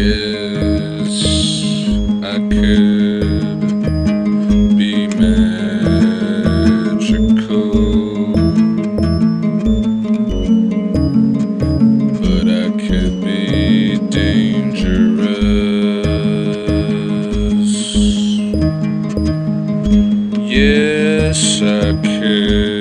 Yes, I could be magical, but I could be dangerous. Yes, I could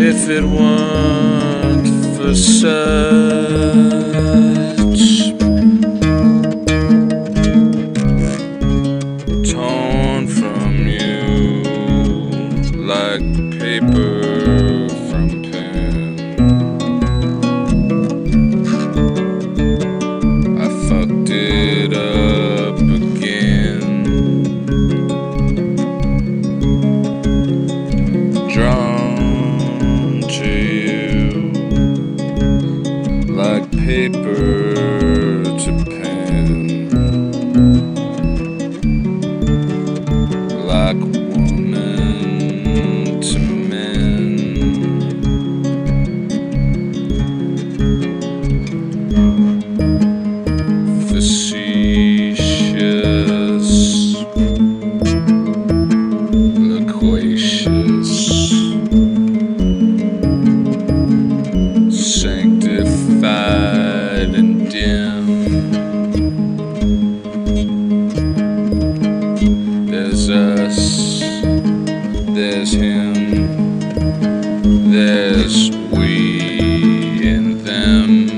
If it weren't for such 我们 there's him, there's we and them.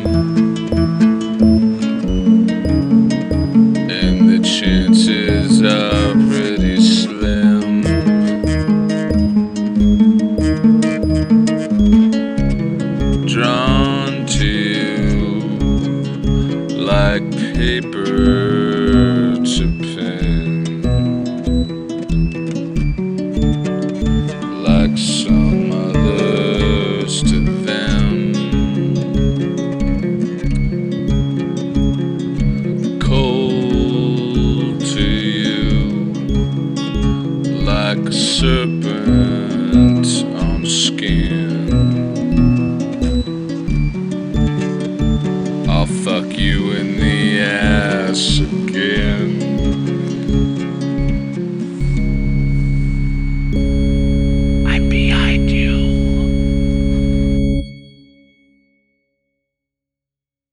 And the chances are pretty slim. Drawn to you like paper like a serpent on skin.